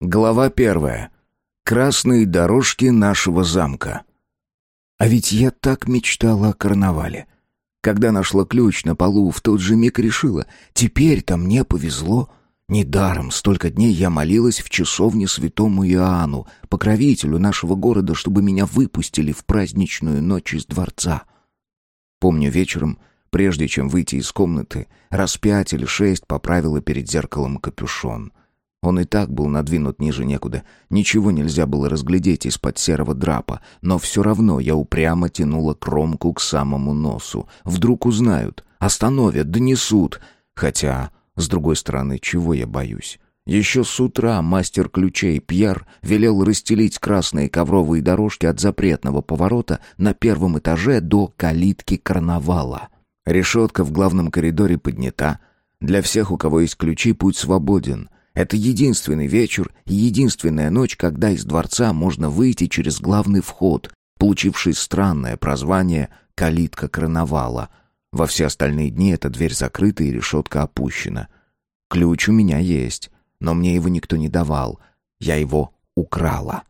Глава первая. Красные дорожки нашего замка. А ведь я так мечтала о карнавале. Когда нашла ключ на полу, в тот же миг решила, теперь-то мне повезло. Недаром столько дней я молилась в часовне святому Иоанну, покровителю нашего города, чтобы меня выпустили в праздничную ночь из дворца. Помню вечером, прежде чем выйти из комнаты, раз пять или шесть поправила перед зеркалом капюшон — он и так был надвинут ниже некуда. Ничего нельзя было разглядеть из-под серого драпа, но все равно я упрямо тянула кромку к самому носу. Вдруг узнают, остановят, донесут. Хотя, с другой стороны, чего я боюсь? Еще с утра мастер ключей Пьер велел расстелить красные ковровые дорожки от запретного поворота на первом этаже до калитки карнавала. Решетка в главном коридоре поднята. Для всех, у кого есть ключи, путь свободен — это единственный вечер и единственная ночь, когда из дворца можно выйти через главный вход, получивший странное прозвание «калитка карнавала». Во все остальные дни эта дверь закрыта и решетка опущена. Ключ у меня есть, но мне его никто не давал. Я его украла.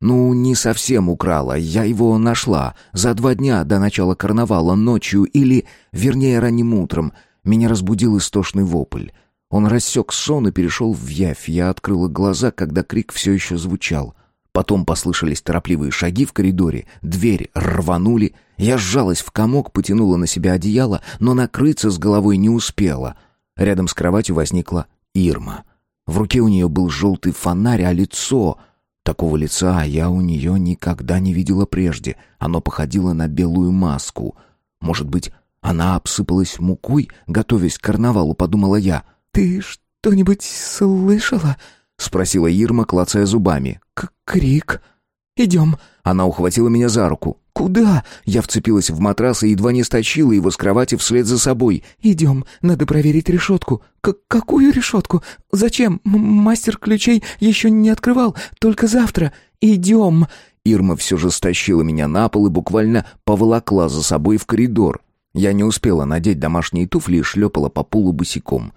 Ну, не совсем украла, я его нашла. За два дня до начала карнавала ночью или, вернее, ранним утром, меня разбудил истошный вопль. Он рассек сон и перешел в явь. Я открыла глаза, когда крик все еще звучал. Потом послышались торопливые шаги в коридоре, дверь рванули. Я сжалась в комок, потянула на себя одеяло, но накрыться с головой не успела. Рядом с кроватью возникла Ирма. В руке у нее был желтый фонарь, а лицо... Такого лица я у нее никогда не видела прежде. Оно походило на белую маску. Может быть, она обсыпалась мукой, готовясь к карнавалу, подумала я. «Ты что-нибудь слышала?» — спросила Ирма, клацая зубами. К «Крик. Идем». Она ухватила меня за руку. «Куда?» Я вцепилась в матрас и едва не стащила его с кровати вслед за собой. «Идем, надо проверить решетку». К «Какую решетку? Зачем? М мастер ключей еще не открывал, только завтра. Идем». Ирма все же стащила меня на пол и буквально поволокла за собой в коридор. Я не успела надеть домашние туфли и шлепала по полу босиком.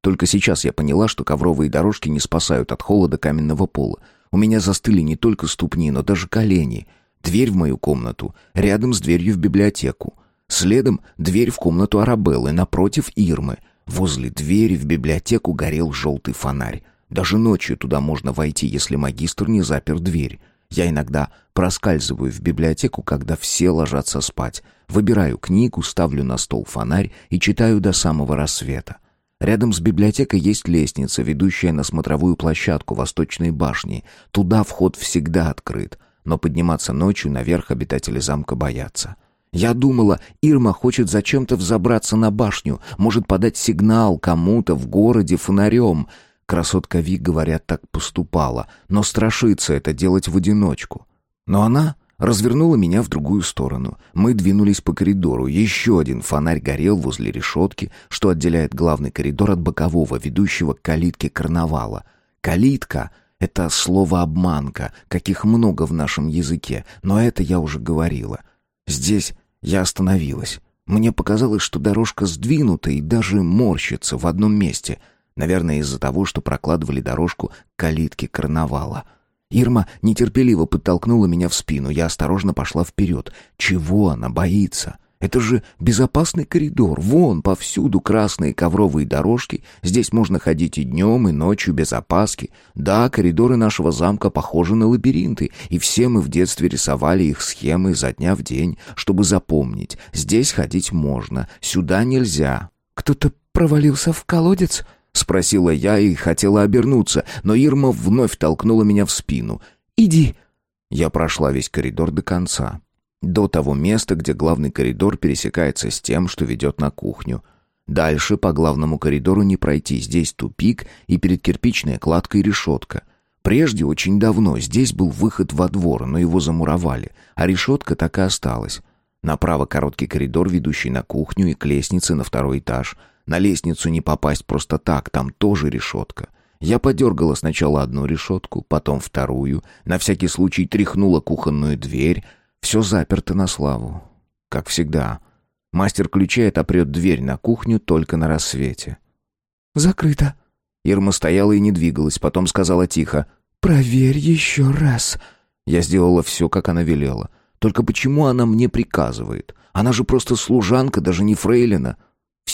Только сейчас я поняла, что ковровые дорожки не спасают от холода каменного пола. У меня застыли не только ступни, но даже колени. Дверь в мою комнату, рядом с дверью в библиотеку. Следом дверь в комнату Арабеллы, напротив Ирмы. Возле двери в библиотеку горел желтый фонарь. Даже ночью туда можно войти, если магистр не запер дверь. Я иногда проскальзываю в библиотеку, когда все ложатся спать. Выбираю книгу, ставлю на стол фонарь и читаю до самого рассвета. Рядом с библиотекой есть лестница, ведущая на смотровую площадку Восточной башни. Туда вход всегда открыт, но подниматься ночью наверх обитатели замка боятся. Я думала, Ирма хочет зачем-то взобраться на башню, может подать сигнал кому-то в городе фонарем. Красотка Ви, говорят, так поступала, но страшится это делать в одиночку. Но она развернула меня в другую сторону. Мы двинулись по коридору. Еще один фонарь горел возле решетки, что отделяет главный коридор от бокового, ведущего к калитке карнавала. Калитка — это слово «обманка», каких много в нашем языке, но это я уже говорила. Здесь я остановилась. Мне показалось, что дорожка сдвинута и даже морщится в одном месте. Наверное, из-за того, что прокладывали дорожку к калитке карнавала — Ирма нетерпеливо подтолкнула меня в спину. Я осторожно пошла вперед. Чего она боится? Это же безопасный коридор. Вон, повсюду красные ковровые дорожки. Здесь можно ходить и днем, и ночью без опаски. Да, коридоры нашего замка похожи на лабиринты, и все мы в детстве рисовали их схемы изо дня в день, чтобы запомнить. Здесь ходить можно, сюда нельзя. Кто-то провалился в колодец? Спросила я и хотела обернуться, но Ирма вновь толкнула меня в спину. «Иди!» Я прошла весь коридор до конца. До того места, где главный коридор пересекается с тем, что ведет на кухню. Дальше по главному коридору не пройти, здесь тупик и перед кирпичной кладкой решетка. Прежде, очень давно, здесь был выход во двор, но его замуровали, а решетка так и осталась. Направо короткий коридор, ведущий на кухню и к лестнице на второй этаж — на лестницу не попасть просто так, там тоже решетка. Я подергала сначала одну решетку, потом вторую, на всякий случай тряхнула кухонную дверь. Все заперто на славу. Как всегда. Мастер ключей отопрет дверь на кухню только на рассвете. «Закрыто». Ирма стояла и не двигалась, потом сказала тихо. «Проверь еще раз». Я сделала все, как она велела. Только почему она мне приказывает? Она же просто служанка, даже не фрейлина.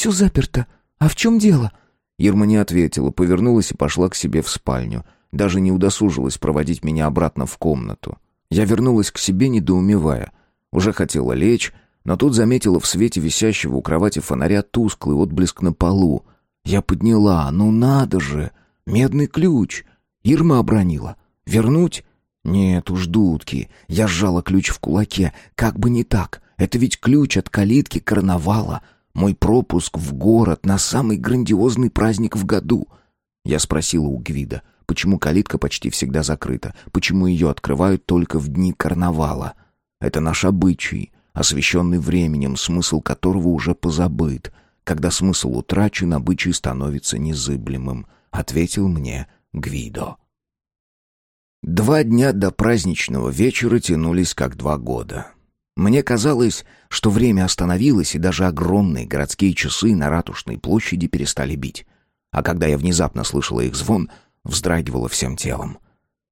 «Все заперто. А в чем дело?» Ирма не ответила, повернулась и пошла к себе в спальню. Даже не удосужилась проводить меня обратно в комнату. Я вернулась к себе, недоумевая. Уже хотела лечь, но тут заметила в свете висящего у кровати фонаря тусклый отблеск на полу. Я подняла, ну надо же, медный ключ. Ирма обронила. Вернуть? Нет уж, дудки. Я сжала ключ в кулаке. Как бы не так. Это ведь ключ от калитки карнавала. Мой пропуск в город на самый грандиозный праздник в году. Я спросила у Гвида, почему калитка почти всегда закрыта, почему ее открывают только в дни карнавала. Это наш обычай, освященный временем, смысл которого уже позабыт. Когда смысл утрачен, обычай становится незыблемым, ответил мне Гвидо. Два дня до праздничного вечера тянулись как два года. Мне казалось, что время остановилось, и даже огромные городские часы на Ратушной площади перестали бить. А когда я внезапно слышала их звон, вздрагивала всем телом.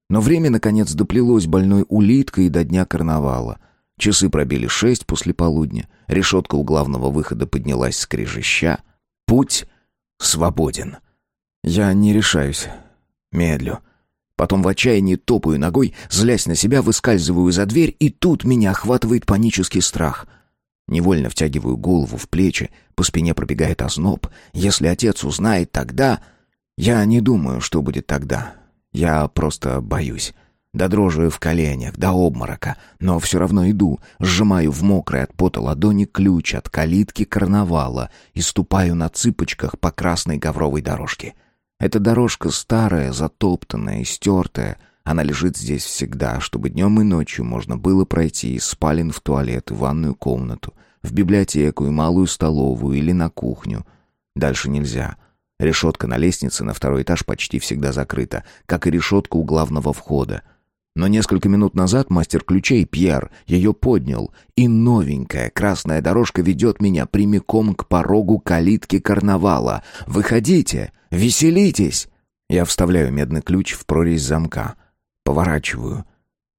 Но время, наконец, доплелось больной улиткой до дня карнавала. Часы пробили шесть после полудня, решетка у главного выхода поднялась с крежеща. Путь свободен. Я не решаюсь. Медлю. Потом в отчаянии топаю ногой, злясь на себя, выскальзываю за дверь, и тут меня охватывает панический страх. Невольно втягиваю голову в плечи, по спине пробегает озноб. Если отец узнает, тогда... Я не думаю, что будет тогда. Я просто боюсь. До дрожи в коленях, до обморока. Но все равно иду, сжимаю в мокрой от пота ладони ключ от калитки карнавала и ступаю на цыпочках по красной ковровой дорожке. — эта дорожка старая, затоптанная, стертая. Она лежит здесь всегда, чтобы днем и ночью можно было пройти из спален в туалет, в ванную комнату, в библиотеку и малую столовую или на кухню. Дальше нельзя. Решетка на лестнице на второй этаж почти всегда закрыта, как и решетка у главного входа. Но несколько минут назад мастер ключей Пьер ее поднял, и новенькая красная дорожка ведет меня прямиком к порогу калитки карнавала. «Выходите! Веселитесь!» Я вставляю медный ключ в прорезь замка. Поворачиваю.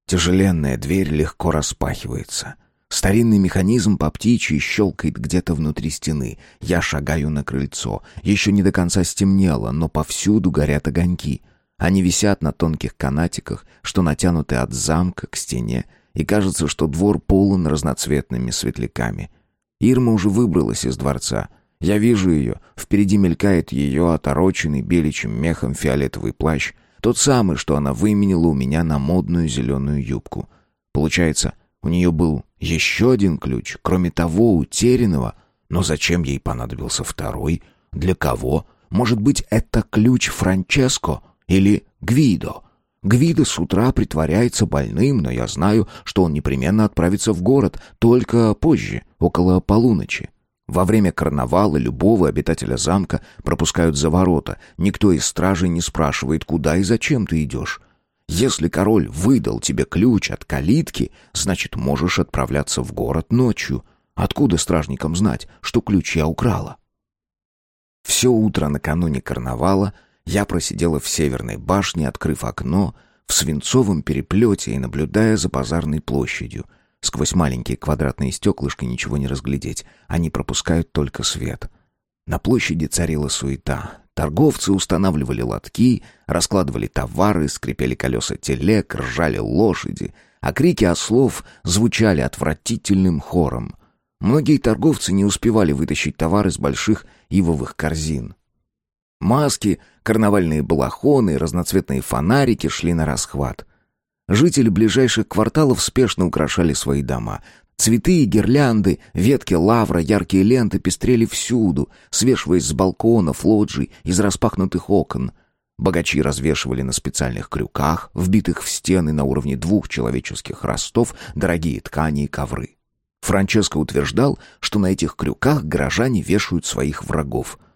Тяжеленная дверь легко распахивается. Старинный механизм по птичьи щелкает где-то внутри стены. Я шагаю на крыльцо. Еще не до конца стемнело, но повсюду горят огоньки — они висят на тонких канатиках, что натянуты от замка к стене, и кажется, что двор полон разноцветными светляками. Ирма уже выбралась из дворца. Я вижу ее, впереди мелькает ее отороченный беличьим мехом фиолетовый плащ, тот самый, что она выменила у меня на модную зеленую юбку. Получается, у нее был еще один ключ, кроме того утерянного, но зачем ей понадобился второй? Для кого? Может быть, это ключ Франческо? Или Гвидо. Гвидо с утра притворяется больным, но я знаю, что он непременно отправится в город, только позже, около полуночи. Во время карнавала любого обитателя замка пропускают за ворота. Никто из стражей не спрашивает, куда и зачем ты идешь. Если король выдал тебе ключ от калитки, значит, можешь отправляться в город ночью. Откуда стражникам знать, что ключ я украла? Все утро накануне карнавала я просидела в северной башне, открыв окно, в свинцовом переплете и наблюдая за базарной площадью. Сквозь маленькие квадратные стеклышки ничего не разглядеть, они пропускают только свет. На площади царила суета. Торговцы устанавливали лотки, раскладывали товары, скрипели колеса телег, ржали лошади, а крики ослов звучали отвратительным хором. Многие торговцы не успевали вытащить товар из больших ивовых корзин. Маски, карнавальные балахоны и разноцветные фонарики шли на расхват. Жители ближайших кварталов спешно украшали свои дома. Цветы и гирлянды, ветки лавра, яркие ленты пестрели всюду, свешиваясь с балконов, лоджий, из распахнутых окон. Богачи развешивали на специальных крюках, вбитых в стены на уровне двух человеческих ростов, дорогие ткани и ковры. Франческо утверждал, что на этих крюках горожане вешают своих врагов —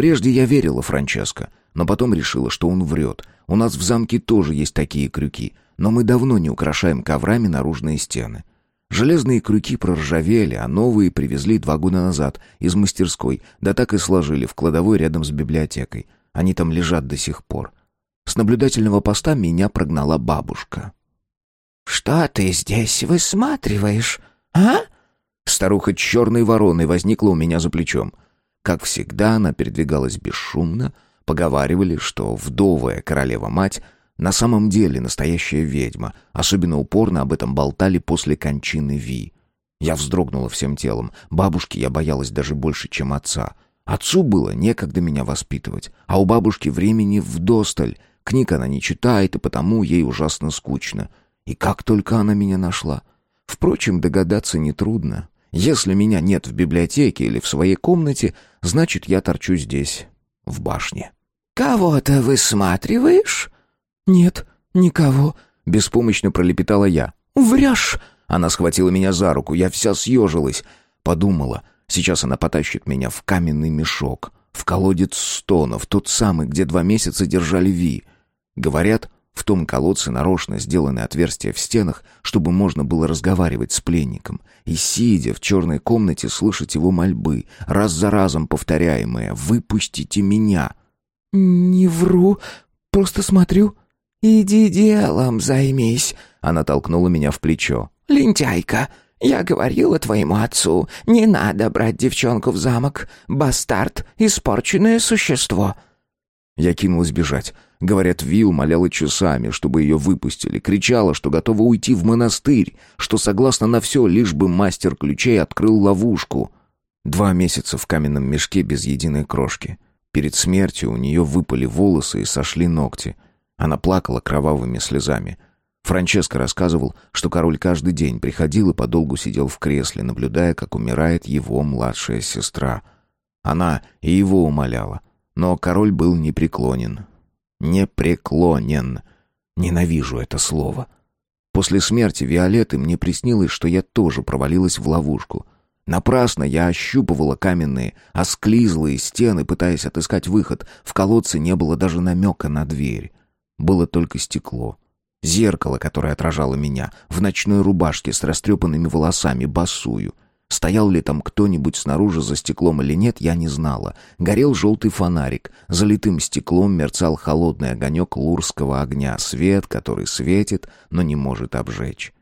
Прежде я верила Франческо, но потом решила, что он врет. У нас в замке тоже есть такие крюки, но мы давно не украшаем коврами наружные стены. Железные крюки проржавели, а новые привезли два года назад из мастерской, да так и сложили в кладовой рядом с библиотекой. Они там лежат до сих пор. С наблюдательного поста меня прогнала бабушка. «Что ты здесь высматриваешь, а?» Старуха черной вороной возникла у меня за плечом. Как всегда, она передвигалась бесшумно. Поговаривали, что вдовая королева-мать на самом деле настоящая ведьма. Особенно упорно об этом болтали после кончины Ви. Я вздрогнула всем телом. Бабушки я боялась даже больше, чем отца. Отцу было некогда меня воспитывать, а у бабушки времени вдосталь. Книг она не читает, и потому ей ужасно скучно. И как только она меня нашла. Впрочем, догадаться нетрудно. Если меня нет в библиотеке или в своей комнате, значит, я торчу здесь, в башне. «Кого-то высматриваешь?» «Нет, никого», — беспомощно пролепетала я. «Врешь!» Она схватила меня за руку, я вся съежилась. Подумала, сейчас она потащит меня в каменный мешок, в колодец стонов, тот самый, где два месяца держали Ви. Говорят, в том колодце нарочно сделаны отверстия в стенах, чтобы можно было разговаривать с пленником. И, сидя в черной комнате, слышать его мольбы, раз за разом повторяемые «Выпустите меня!» «Не вру, просто смотрю». «Иди делом займись», — она толкнула меня в плечо. «Лентяйка, я говорила твоему отцу, не надо брать девчонку в замок. Бастард — испорченное существо». Я кинулась бежать. Говорят, Ви умоляла часами, чтобы ее выпустили. Кричала, что готова уйти в монастырь, что согласна на все, лишь бы мастер ключей открыл ловушку. Два месяца в каменном мешке без единой крошки. Перед смертью у нее выпали волосы и сошли ногти. Она плакала кровавыми слезами. Франческо рассказывал, что король каждый день приходил и подолгу сидел в кресле, наблюдая, как умирает его младшая сестра. Она и его умоляла — но король был непреклонен. Непреклонен. Ненавижу это слово. После смерти Виолетты мне приснилось, что я тоже провалилась в ловушку. Напрасно я ощупывала каменные, осклизлые стены, пытаясь отыскать выход. В колодце не было даже намека на дверь. Было только стекло. Зеркало, которое отражало меня, в ночной рубашке с растрепанными волосами, босую — Стоял ли там кто-нибудь снаружи за стеклом или нет, я не знала. Горел желтый фонарик. Залитым стеклом мерцал холодный огонек лурского огня. Свет, который светит, но не может обжечь.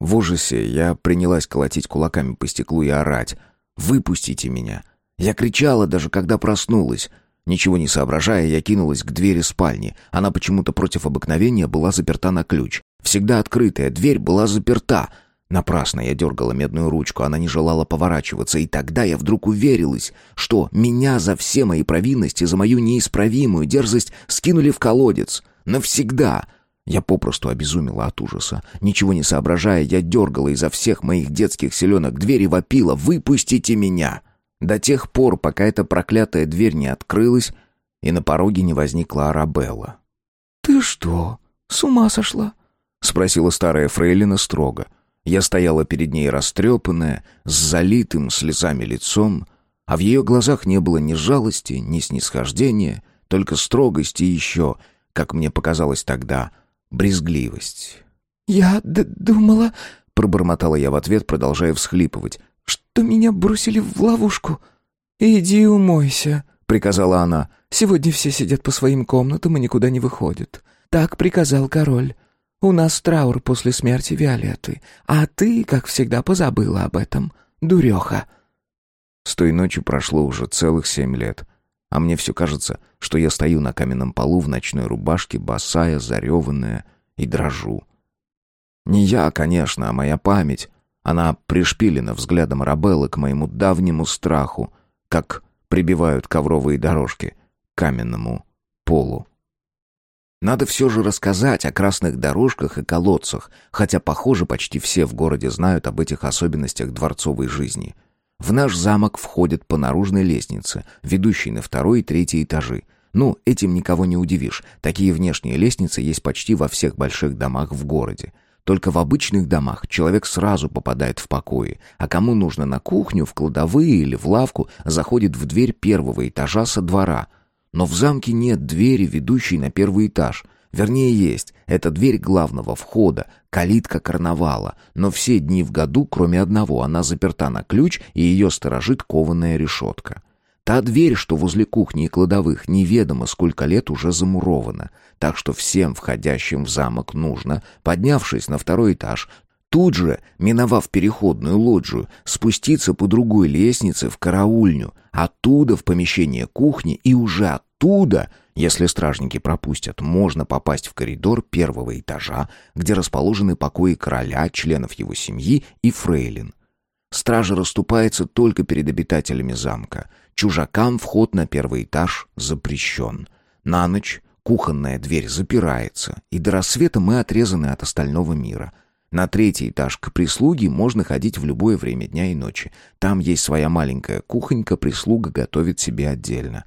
В ужасе я принялась колотить кулаками по стеклу и орать. «Выпустите меня!» Я кричала, даже когда проснулась. Ничего не соображая, я кинулась к двери спальни. Она почему-то против обыкновения была заперта на ключ. Всегда открытая дверь была заперта — Напрасно я дергала медную ручку, она не желала поворачиваться, и тогда я вдруг уверилась, что меня за все мои провинности, за мою неисправимую дерзость скинули в колодец. Навсегда. Я попросту обезумела от ужаса. Ничего не соображая, я дергала изо всех моих детских селенок дверь и вопила «Выпустите меня!» До тех пор, пока эта проклятая дверь не открылась, и на пороге не возникла Арабелла. «Ты что, с ума сошла?» — спросила старая фрейлина строго. — я стояла перед ней растрепанная, с залитым слезами лицом, а в ее глазах не было ни жалости, ни снисхождения, только строгость и еще, как мне показалось тогда, брезгливость. «Я думала...» — пробормотала я в ответ, продолжая всхлипывать. «Что меня бросили в ловушку?» «Иди умойся», — приказала она. «Сегодня все сидят по своим комнатам и никуда не выходят. Так приказал король. У нас траур после смерти Виолетты, а ты, как всегда, позабыла об этом, дуреха». С той ночи прошло уже целых семь лет, а мне все кажется, что я стою на каменном полу в ночной рубашке, босая, зареванная, и дрожу. Не я, конечно, а моя память. Она пришпилена взглядом Рабеллы к моему давнему страху, как прибивают ковровые дорожки к каменному полу. Надо все же рассказать о красных дорожках и колодцах, хотя, похоже, почти все в городе знают об этих особенностях дворцовой жизни. В наш замок входят по наружной лестнице, ведущей на второй и третий этажи. Ну, этим никого не удивишь. Такие внешние лестницы есть почти во всех больших домах в городе. Только в обычных домах человек сразу попадает в покои, а кому нужно на кухню, в кладовые или в лавку, заходит в дверь первого этажа со двора – но в замке нет двери, ведущей на первый этаж. Вернее, есть. Это дверь главного входа, калитка карнавала. Но все дни в году, кроме одного, она заперта на ключ, и ее сторожит кованая решетка. Та дверь, что возле кухни и кладовых, неведомо сколько лет уже замурована, так что всем входящим в замок нужно, поднявшись на второй этаж, тут же, миновав переходную лоджию, спуститься по другой лестнице в караульню, оттуда в помещение кухни и уже оттуда, если стражники пропустят, можно попасть в коридор первого этажа, где расположены покои короля, членов его семьи и фрейлин. Стража расступается только перед обитателями замка. Чужакам вход на первый этаж запрещен. На ночь кухонная дверь запирается, и до рассвета мы отрезаны от остального мира. На третий этаж к прислуге можно ходить в любое время дня и ночи. Там есть своя маленькая кухонька, прислуга готовит себе отдельно.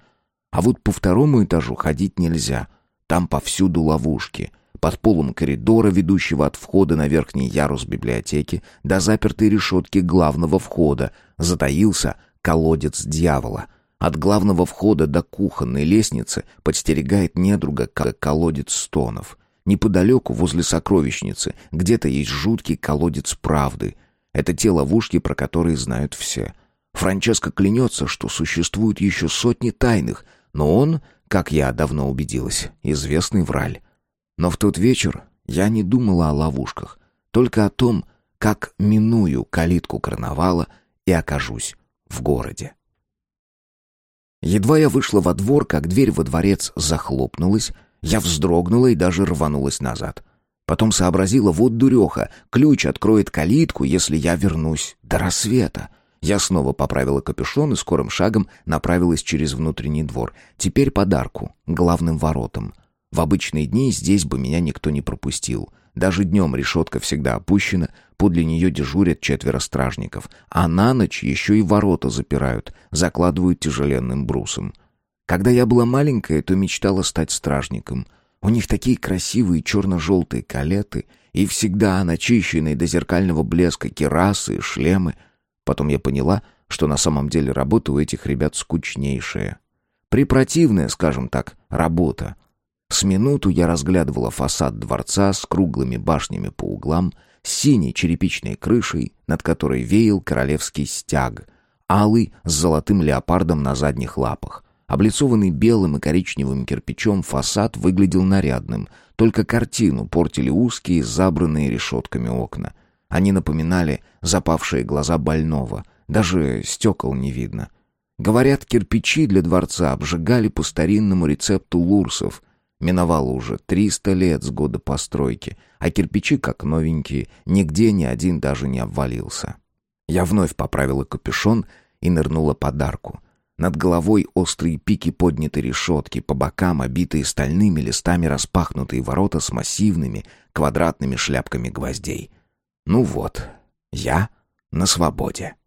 А вот по второму этажу ходить нельзя. Там повсюду ловушки — под полом коридора, ведущего от входа на верхний ярус библиотеки, до запертой решетки главного входа, затаился колодец дьявола. От главного входа до кухонной лестницы подстерегает недруга колодец стонов. Неподалеку, возле сокровищницы, где-то есть жуткий колодец правды. Это те ловушки, про которые знают все. Франческо клянется, что существует еще сотни тайных, но он, как я давно убедилась, известный враль. Но в тот вечер я не думала о ловушках, только о том, как миную калитку карнавала и окажусь в городе. Едва я вышла во двор, как дверь во дворец захлопнулась, я вздрогнула и даже рванулась назад. Потом сообразила, вот дуреха, ключ откроет калитку, если я вернусь до рассвета. Я снова поправила капюшон и скорым шагом направилась через внутренний двор. Теперь подарку, главным воротам. В обычные дни здесь бы меня никто не пропустил. Даже днем решетка всегда опущена, подле нее дежурят четверо стражников, а на ночь еще и ворота запирают, закладывают тяжеленным брусом. Когда я была маленькая, то мечтала стать стражником. У них такие красивые черно-желтые калеты и всегда начищенные до зеркального блеска керасы и шлемы. Потом я поняла, что на самом деле работа у этих ребят скучнейшая. Препротивная, скажем так, работа. С минуту я разглядывала фасад дворца с круглыми башнями по углам, с синей черепичной крышей, над которой веял королевский стяг, алый с золотым леопардом на задних лапах. Облицованный белым и коричневым кирпичом фасад выглядел нарядным, только картину портили узкие, забранные решетками окна. Они напоминали запавшие глаза больного, даже стекол не видно. Говорят, кирпичи для дворца обжигали по старинному рецепту лурсов — Миновало уже триста лет с года постройки, а кирпичи, как новенькие, нигде ни один даже не обвалился. Я вновь поправила капюшон и нырнула под арку. Над головой острые пики поднятой решетки, по бокам обитые стальными листами распахнутые ворота с массивными квадратными шляпками гвоздей. Ну вот, я на свободе.